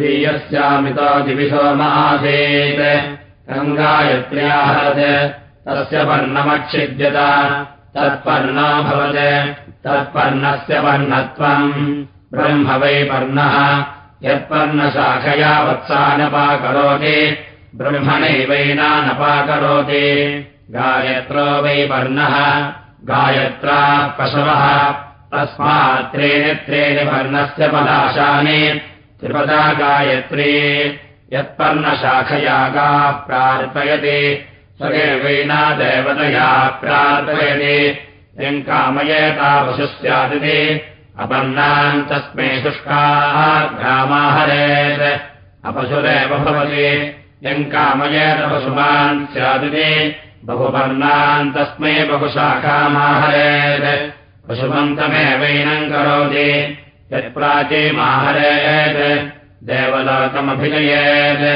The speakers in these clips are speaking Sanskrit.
तुरीयस्यामितो दिविशोमासीत् गङ्गायत्र्याहत् तस्य पर्णमक्षिद्यत तत्पर्णोऽभवत् तत्पर्णस्य वर्णत्वम्। ब्रह्म वै पर्णः यत्पर्णशाखया वत्सानपाकरोति ब्रह्मणैवैनानपाकरोति। गायत्रो वै पर्णः गायत्रा पशवः तस्मात् त्रीणि वर्णस्य पदाशानि त्रिपदा गायत्री यत्पर्णशाखयागा प्रार्पयति। स्वगेवैना देवतया प्रार्पयति। यम् कामयेता पशुः स्यादिति अपन्नाम् तस्मै शुष्काः ग्रामाहरेत् अपशुरेव भवति। यम् कामयेत पशुमान् स्यादिति। बहुपर्णान् तस्मै बहुशाखामाहरेत्। पशुमन्तमेवैनम् करोति यत्प्राचीमाहरेत् देवलोकमभिनयेत्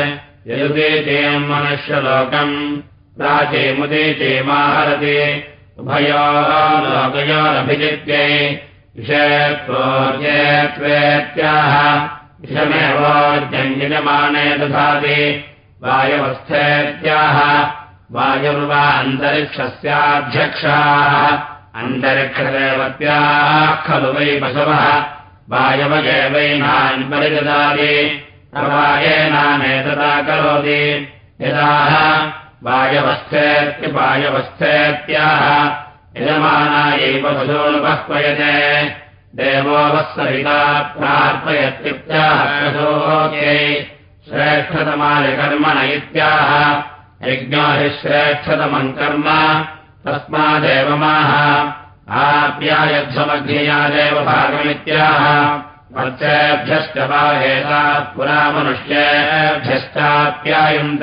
ययुदीचीम् मनुष्यलोकम् प्राचीमुदीचीमाहरति उभयोः लोकयोरभिजित्यै विषमेवोर्जञ्जमाने दधाति वायवस्थेत्याह वायुर्वा अन्तरिक्षस्याध्यक्षाः अन्तरिक्षदेवत्याः खलु वै पशवः वायवगेवैनान् परिददाति। प्रवायेनानेतदा करोति। यदाह वायवस्थेत्यपायवस्थेत्याह यजमानायैव पशोनुपह्वयते देवो वः सविता प्रार्पयत्युक्त्याह पशोक्यै श्रेष्ठतमायकर्मण इत्याह। यज्ञो हि श्रेष्ठतमम् कर्म। तस्मादेवमाह आप्यायध्वमग्नियादेव भागमित्याह। वर्चेभ्यश्च बाहेतात् पुरा मनुष्येभ्यश्चाप्यायुन्त।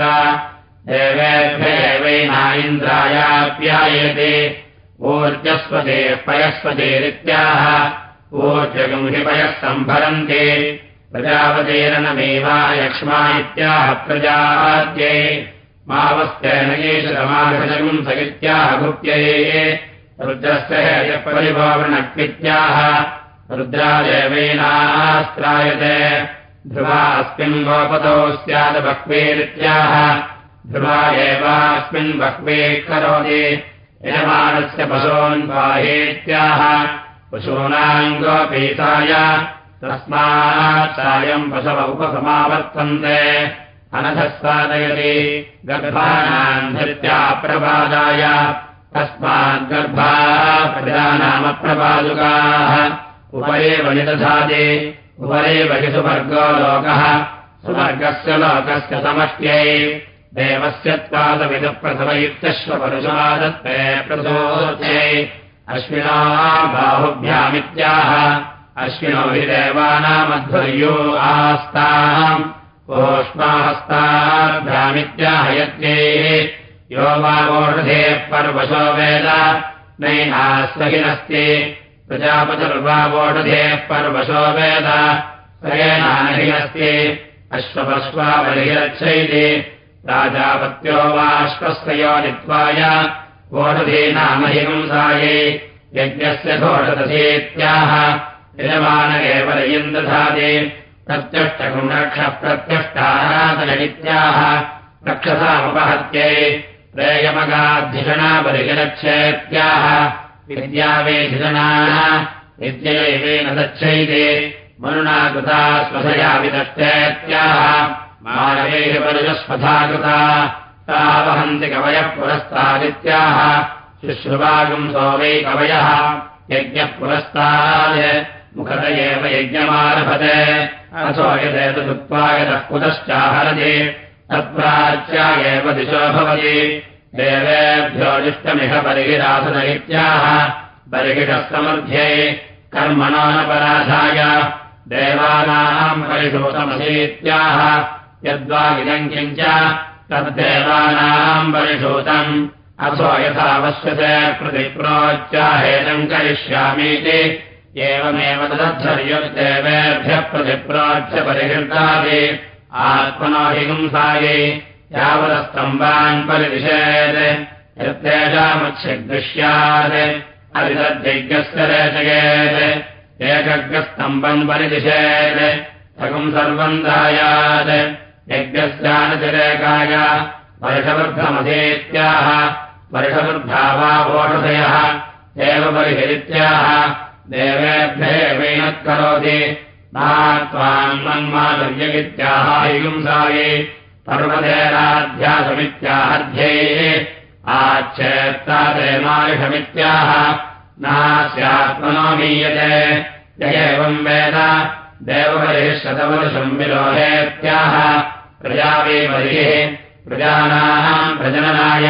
देवेभ्येवैना इन्द्रायाप्यायते। ऊर्जस्वते पयस्वतेरित्याह ऊर्जगम् हि पयः सम्भरन्ति। प्रजापतेरनमेवा यक्ष्मा इत्याह प्रजाद्यै मावस्तेन येषमाघजगम् सगित्याह भुक्त्यये रुद्रस्य हेयपरिभावनक्वित्याह रुद्रादेवेनास्त्रायते। ध्रुवा अस्मिन् गोपतौ स्यादभक्वेरित्याह ध्रुवा एवास्मिन् भक्वे करोति यजमानस्य पशोन्वाहेत्याह पशूनाम् गोपीताय तस्मात् सायम् पशव उपसमावर्तन्ते। अनधः साधयति। धृत्या प्रपादाय तस्माद्गर्भाः प्रजानामप्रपादुकाः निदधाति। उपरेव हि सुवर्गो लोकः। सुवर्गस्य लोकस्य समष्ट्यै। देवस्य त्वादविदप्रथमयुक्तश्वपरुषादत्ते प्रसोच्यै अश्विना बाहुभ्यामित्याह। अश्विनो हि देवानामध्वर्यो आस्ताम्। ओष्माहस्ताभ्यामित्याहयत्यै यो वा पर्वशो वेद नैनास्वहिनस्ति। प्रजापतिर्वा वोढधे पर्वशो वेद सयेनानहिनस्ति अश्वपश्वा बलिरच्छैति राजापत्यो वाश्वस्तयो नित्वाय वोढधीनामहिंसायै यज्ञस्य घोषदधेत्याह यजमान एव रयम् दधाति प्रत्यष्टगुणक्षप्रत्यष्टाराधननित्याः रक्षसामुपहत्यै प्रेयमगाधिषणा बलिलक्षेत्याः विद्यावेधिषणाः विद्ययैवेन दच्छैति मनुना कृता स्वधया विदष्टेत्याह मानवैः परुषस्वधा कृता। सा वहन्ति कवयः पुरस्तादित्याह शुश्रुवागुम् सोमै कवयः। यज्ञः पुरस्तात् मुखत एव यज्ञमारभते। असो यदेतदुक्त्वा यतः कुतश्चाहरति तत्प्राच्या एव दिशो भवति। देवेभ्योदिष्टमिह बर्हिरासन इत्याह बर्हिषः समर्थ्यै कर्मणो देवानाम् परिशोतमसीत्याह यद्वा इदम् किञ्च तद्देवानाम् परिशोतम्। असो यथावश्यते प्रतिप्रोच्याहेदम् करिष्यामीति। एवमेव तदद्धर्युर्देवेभ्यः प्रतिप्रोच्य परिहृतादि आत्मनो हिंसायै यावदस्तम्बान् परिदिशेत् यत्तेषामुच्छिदृश्यात् अविदद्यज्ञस्य रेचयेत् एकग्रस्तम्बम् परिदिशेत् सकम् सर्वम् दायात् यज्ञस्यानतिरेकाय वर्षवृद्धमधेत्याह वर्षवृद्धा वा वोषधयः देवपरिहरित्याह देवेभ्यः करोति त्वान्मन्मादव्यगित्याह हिंसाये पर्वतेनाध्यासमित्याहध्येः आच्छेत्तादेमायुषमित्याह नास्यात्मनो मीयते य एवम् वेद शतवर्षम् विलोहेत्याह बलिः प्रजानाम् प्रजननाय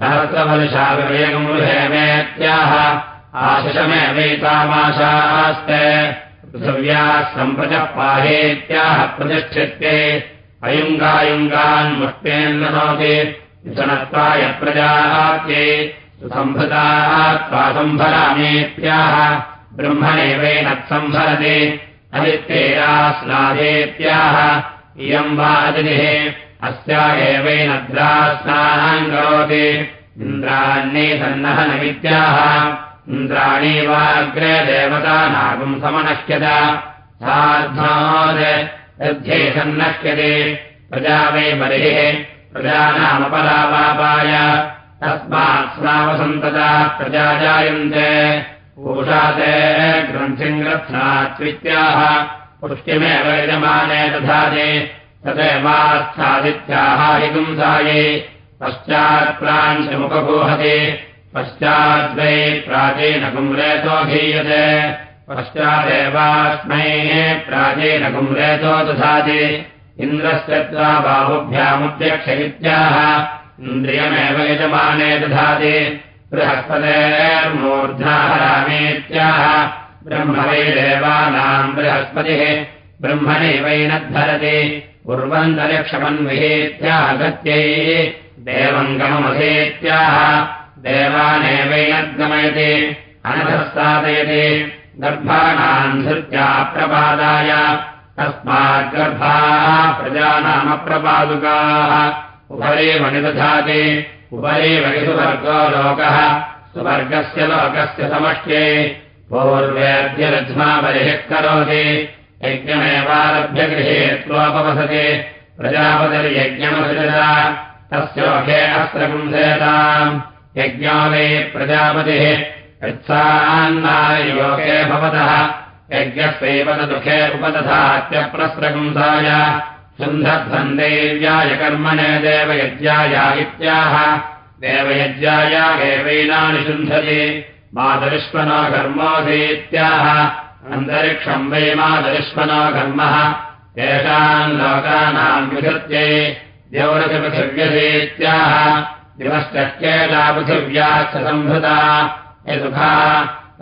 सहस्रवर्षाविवेगमुहेमेत्याह आशिषमेवैतामाशास्ते पाहेत्याह प्रतिष्ठित्ये अयुङ्गायुङ्गान्मुष्टेन्नोति विषणत्वाय प्रजात्ये सुसम्भृताः त्वा सम्भरामेत्याह ब्रह्मणेवैनत्सम्भरति अदित्येया स्नादेत्याह इयम् वा अतिथिः अस्या सन्नः नमित्याह इन्द्राणी वाग्रे देवतानागम् समनश्यत। सार्धोध्ये सन्नश्यते प्रजा वै बलिः प्रजानामपरापाय तस्मात् स्नावसन्तता प्रजा जायन्ते। पूषाते ग्रन्थिम् ग्रथ्नात्वित्याह पुष्टिमेव यजमाने दधाति। तदेवास्थादित्याः हिगुंसाये पश्चात्प्राञ्चमुपगोहते पश्चाद्वै प्राचीनकुम्रेतोऽधीयते पश्चादेवास्मै प्राचीनकुम्रेतो दधाति। इन्द्रस्य त्वा बाहुभ्यामुद्यक्षयित्याह। इन्द्रियमेव यजमाने दधाति। बृहस्पतेर्मूर्धाहरामेत्याह ब्रह्म वै देवानाम् बृहस्पतिः। ब्रह्मणैवैनद्धरति उर्वन्तरिक्षमन्विहेत्यागत्यै देवङ्गममधेत्याह देवानेवैनद्गमयति अनधस्तादयति गर्भाणाम् धृत्या प्रपादाय तस्माद्गर्भाः प्रजानामप्रपादुकाः उपरि मणिदधाति उपरि वणिसुवर्गो लोकः सुवर्गस्य लोकस्य समष्ट्ये पूर्वेऽद्यरध्मा बलिः करोति यज्ञमेवारभ्य गृहे त्वोपवसति प्रजापतिर्यज्ञमसृजता तस्योखे अस्त्रपुंसेताम् यज्ञो वै प्रजापतिः यत्सान्नायोगे भवतः। यज्ञस्यैव दुःखे उपदधात्यप्रस्रपुंसाय सुन्धध्वन्देव्याय कर्मणे देवयज्ञाय इत्याह। देवयज्ञाय एवैनानि शुन्धति मातरिष्मनो घर्मोऽधीत्याह अन्तरिक्षम् वै मातरिष्मनो घर्मः तेषाम् लोकानाम् विधत्यै द्यौरजपृथिव्यधीत्याह दिवश्चक्येता पृथिव्याश्च सम्भृता यदुखा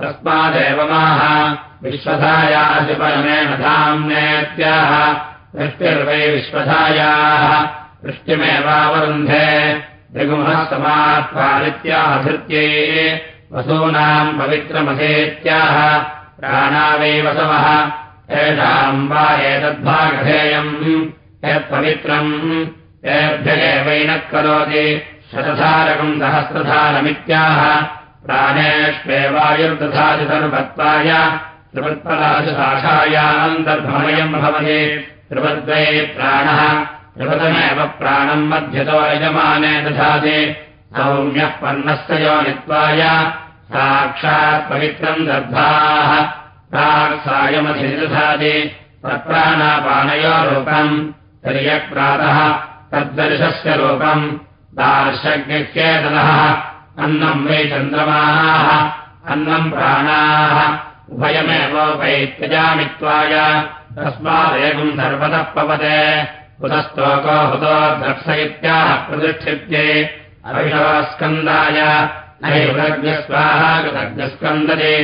तस्मादेव माह विश्वधायासि परमेण धाम्नेत्याह वृष्टिर्वै विश्वधायाः वृष्टिमेवावरुन्धे ऋगुमः समात्वादित्याहधृत्यै वसूनाम् पवित्रमधेत्याह प्राणा वै वसवः येषाम् वा एतद्भागधेयम् यत्पवित्रम् तेभ्य एवैनः करोति शतधारकम् सहस्रधारमित्याह। प्राणेष्वेवायुर्दधाति सर्वत्वाय। त्रिवत्पराशशाखायान्तर्भमयम् भवति। त्रिवद्वै प्राणः त्रिवतमेव प्राणम् मध्यतो यजमाने दधाति। सौम्यः पर्णस्य योनित्वाय साक्षात् पवित्रम् दर्भाः। प्राक्सायमधिदधाति तत्प्राणापानयोरूपम् तिर्यक्प्रातः तद्दर्शस्य रूपम् दार्शज्ञेतनः अन्नम् वै चन्द्रमाः अन्नम् प्राणाः। उभयमेवोपैत्यजामित्वाय तस्मादेकम् सर्वतः पवते। हुतस्तोको हुतो द्रक्ष इत्याह प्रतिष्ठित्ये अविषवस्कन्दाय कृतज्ञस्कन्दते।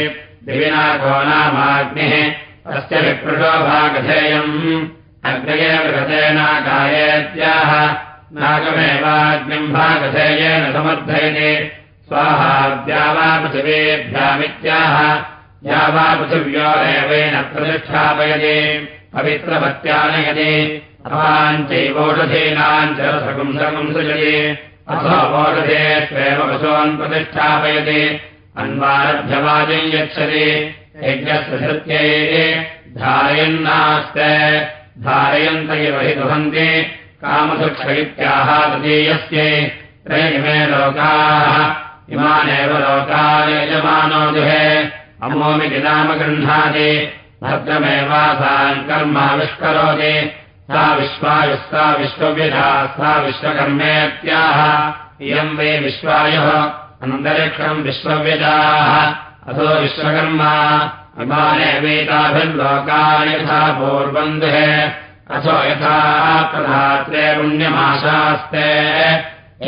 दिविना को नामाग्निः। तस्य विप्रशोभागधेयम्। अग्रये विगतेनाकायेत्याह नागमेवाग्निम् भागधेयेन समर्थयति। स्वाहाद्या वा पृथिवेभ्यामित्याह या वा पृथिव्यो एवेन प्रतिष्ठापयति। पवित्रभत्यानयति अपाञ्चैवोषधीनाम् च सकुंसकम् सृजति। अथो वोषधे स्वेव वशोन् प्रतिष्ठापयति। अन्वारभ्यवाजम् यच्छति। यज्ञस्य धृत्यै धारयन्नास्ते धारयन्त इव हि दुहन्ति कामसुक्ष इत्याह तृतीयस्यै त्रयिमे लोकाः। इमानेव लोकाय यजमानो दुहे। गृह्णाति। भद्रमेवासाम् कर्माविष्करोति। सा विश्वायुः, सा विश्वव्यधा सा विश्वकर्मेत्याह। इयम् वै विश्वायुः अन्तरिक्षम् अथो विश्वकर्मा। इमानेवेताभिर्लोकान् यथा पूर्वम् दुहे। अथो यथा प्रधात्रे पुण्यमाशास्ते।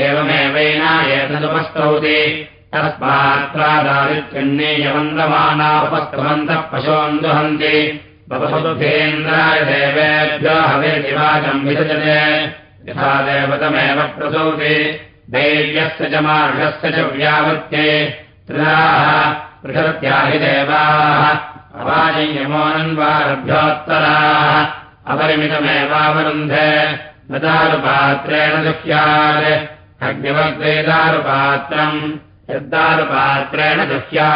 एवमेवैनायेतदुपस्तौति तस्मात्प्रादादित्यन्नेयवन्दमानापस्तवन्तः पशोन् दुहन्ति बभुधेन्द्राय देवेभ्यो हविर्निवाचम् विसजते। यथा देवतमेव प्रसौति। दैव्यस्य च मार्गस्य च व्यावृत्ते त्रिदाः पृषत्याहि देवाः। अवाजयमोऽनन्वारभ्योत्तराः अपरिमितमेवावरुन्धे। न दारुपात्रेण दुह्यात् अग्निवग्वेदारुपात्रम् यद्दारुपात्रेण दुह्यात्